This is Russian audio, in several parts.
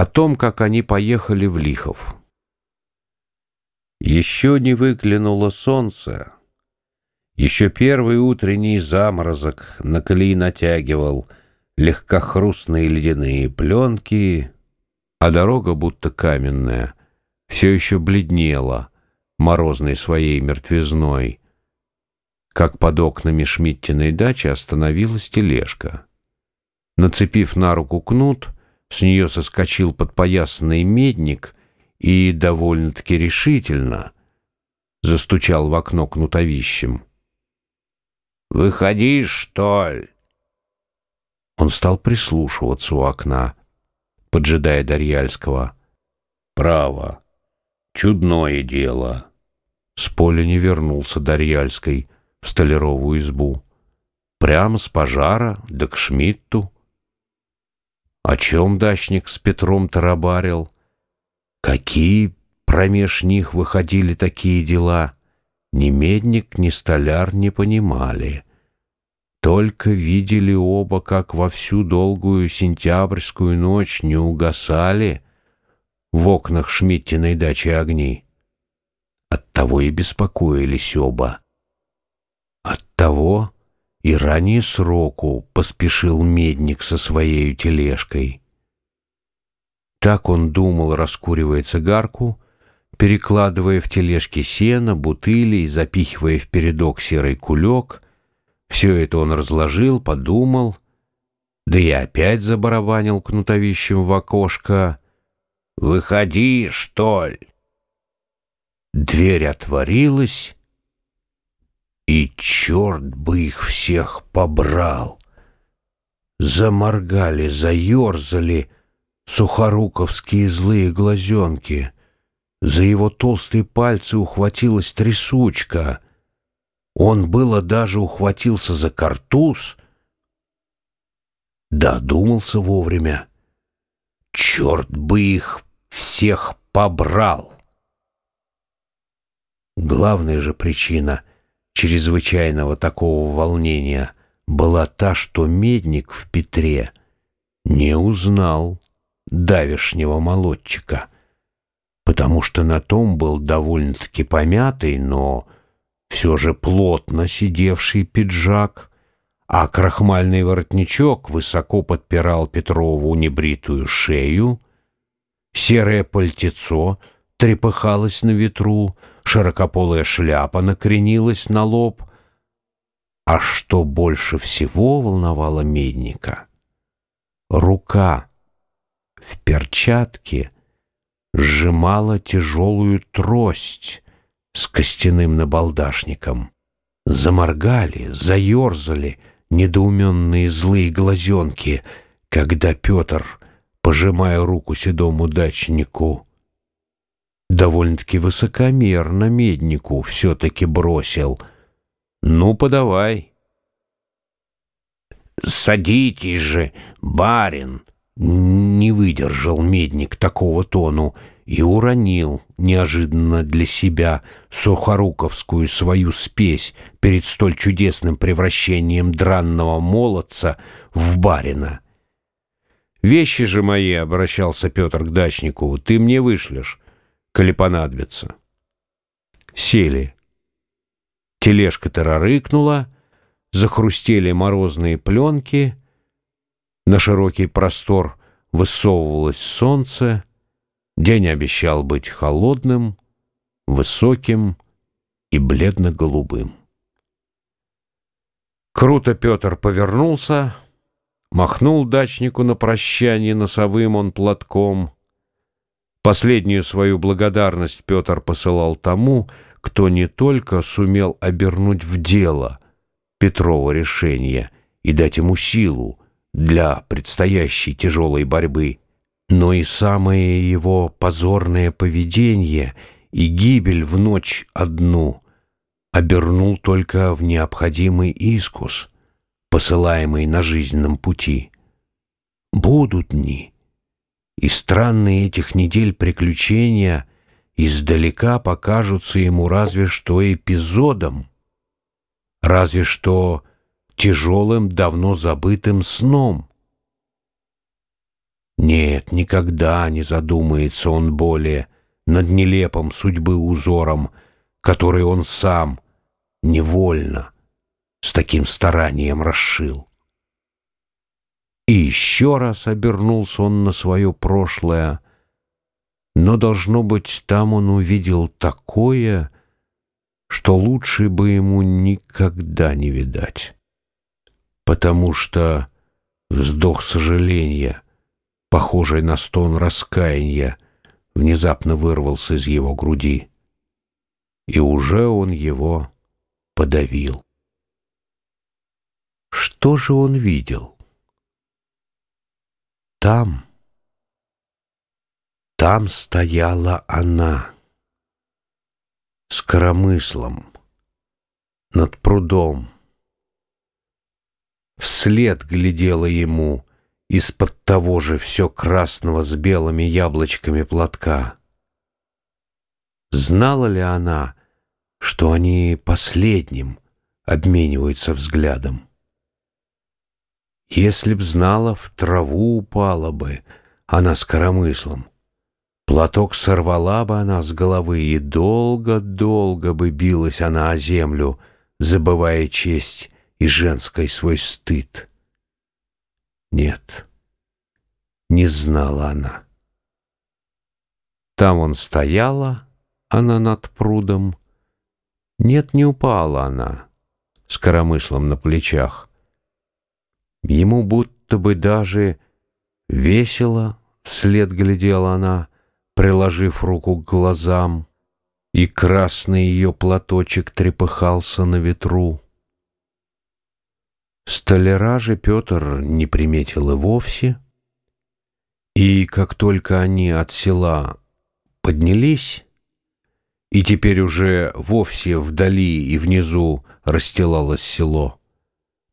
о том, как они поехали в Лихов. Еще не выглянуло солнце, еще первый утренний заморозок на колеи натягивал легкохрустные ледяные пленки, а дорога, будто каменная, все еще бледнела морозной своей мертвизной, как под окнами Шмидтиной дачи остановилась тележка. Нацепив на руку кнут, с нее соскочил подпоясанный медник и довольно-таки решительно застучал в окно кнутовищем. «Выходи, что ли?» Он стал прислушиваться у окна, поджидая Дарьяльского. «Право, чудное дело!» С поля не вернулся Дарьяльской в столяровую избу. Прямо с пожара, да к Шмидту. О чем дачник с Петром тарабарил? Какие промеж них выходили такие дела? Ни медник, ни столяр не понимали. Только видели оба, как во всю долгую сентябрьскую ночь не угасали в окнах Шмидтиной дачи огни. Оттого и беспокоились оба. Оттого и ранее сроку поспешил медник со своей тележкой. Так он думал, раскуривая цигарку, перекладывая в тележке сено, бутыли и запихивая в передок серый кулек. Все это он разложил, подумал, да и опять забарабанил кнутовищем в окошко. «Выходи, что ли?» Дверь отворилась, и черт бы их всех побрал. Заморгали, заерзали сухоруковские злые глазенки. За его толстые пальцы ухватилась трясучка. Он было даже ухватился за картуз. Додумался вовремя. Черт бы их всех побрал! Главная же причина — чрезвычайного такого волнения была та, что медник в Петре не узнал давешнего молодчика, потому что на том был довольно-таки помятый, но все же плотно сидевший пиджак, а крахмальный воротничок высоко подпирал Петрову небритую шею, серое пальтецо трепыхалось на ветру, широкополая шляпа накренилась на лоб. А что больше всего волновало медника? Рука в перчатке сжимала тяжелую трость с костяным набалдашником. Заморгали, заерзали недоуменные злые глазенки, когда Петр, пожимая руку седому дачнику, довольно-таки высокомерно меднику все-таки бросил. «Ну, подавай». «Садитесь же, барин!» Не выдержал медник такого тону и уронил неожиданно для себя сухоруковскую свою спесь перед столь чудесным превращением дранного молодца в барина. «Вещи же мои», — обращался Петр к дачнику, — «ты мне вышлешь понадобится. Сели. Тележка тарарыкнула, захрустели морозные пленки, на широкий простор высовывалось солнце, день обещал быть холодным, высоким и бледно-голубым. Круто Петр повернулся, махнул дачнику на прощание носовым он платком — Последнюю свою благодарность Петр посылал тому, кто не только сумел обернуть в дело Петрова решение и дать ему силу для предстоящей тяжелой борьбы, но и самое его позорное поведение и гибель в ночь одну обернул только в необходимый искус, посылаемый на жизненном пути. Будут дни, и странные этих недель приключения издалека покажутся ему разве что эпизодом, разве что тяжелым, давно забытым сном. Нет, никогда не задумается он более над нелепым судьбы узором, который он сам невольно с таким старанием расшил. И еще раз обернулся он на свое прошлое, но, должно быть, там он увидел такое, что лучше бы ему никогда не видать. Потому что вздох сожаления, похожий на стон раскаяния, внезапно вырвался из его груди, и уже он его подавил. Что же он видел? Там, там стояла она с коромыслом над прудом. Вслед глядела ему из-под того же все красного с белыми яблочками платка. Знала ли она, что они последним обмениваются взглядом? Если б знала, в траву упала бы она с коромыслом. Платок сорвала бы она с головы, и долго-долго бы билась она о землю, забывая честь и женской свой стыд. Нет, не знала она. Там он стояла, она над прудом. Нет, не упала она с коромыслом на плечах. Ему будто бы даже весело вслед глядела она, приложив руку к глазам, и красный ее платочек трепыхался на ветру. Столяра же Петр не приметил и вовсе, и как только они от села поднялись, и теперь уже вовсе вдали и внизу расстилалось село,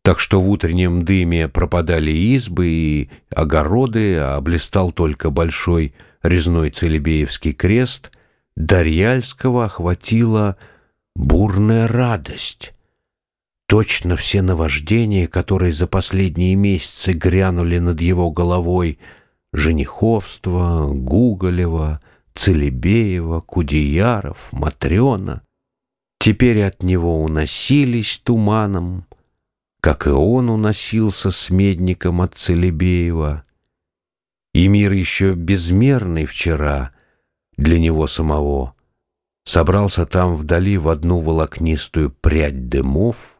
так что в утреннем дыме пропадали избы и огороды, а блистал только большой резной Целебеевский крест, Дарьяльского охватила бурная радость. Точно все наваждения, которые за последние месяцы грянули над его головой, Жениховство, Гуголева, Целебеева, Кудеяров, Матрена, теперь от него уносились туманом, как и он уносился с медником от Целебеева, и мир еще безмерный вчера для него самого собрался там вдали в одну волокнистую прядь дымов,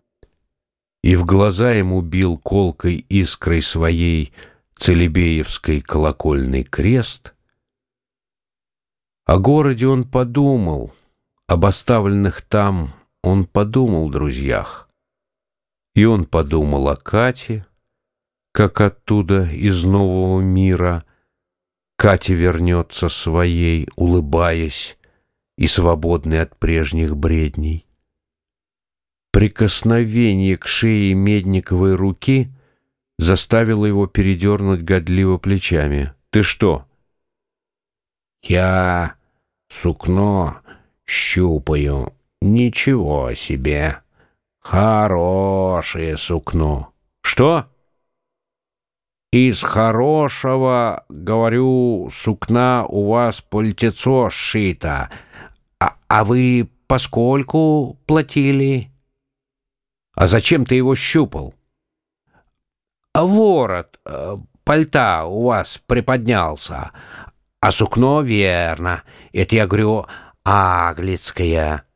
и в глаза ему бил колкой искрой своей Целебеевской колокольный крест. О городе он подумал, об оставленных там он подумал друзьях. И он подумал о Кате, как оттуда, из нового мира, Катя вернется своей, улыбаясь и свободной от прежних бредней. Прикосновение к шее медниковой руки заставило его передернуть годливо плечами. «Ты что?» «Я сукно щупаю. Ничего себе!» Хорошее сукно. Что? Из хорошего, говорю, сукна у вас пальтецо сшито. А, а вы поскольку платили? А зачем ты его щупал? А ворот э, пальта у вас приподнялся. А сукно верно. Это я говорю, аглицкое.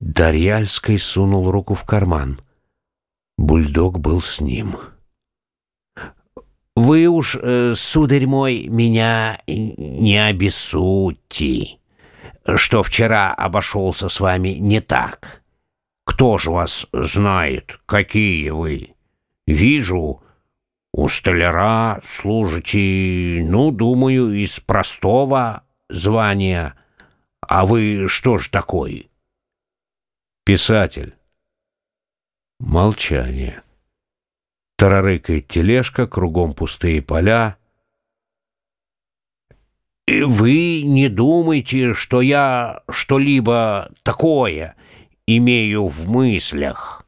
Дарьяльский сунул руку в карман. Бульдог был с ним. «Вы уж, э, сударь мой, меня не обессудьте, что вчера обошелся с вами не так. Кто же вас знает, какие вы? Вижу, у столяра служите, ну, думаю, из простого звания. А вы что ж такой?» Писатель. Молчание. Тарарыкает тележка, кругом пустые поля. И вы не думайте, что я что-либо такое имею в мыслях.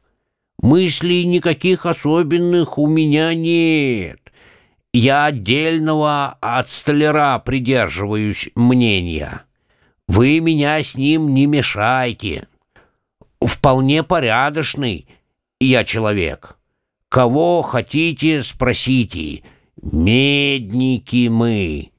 Мыслей никаких особенных у меня нет. я отдельного от столяра придерживаюсь мнения. Вы меня с ним не мешайте. Вполне порядочный я человек. Кого хотите, спросите. Медники мы».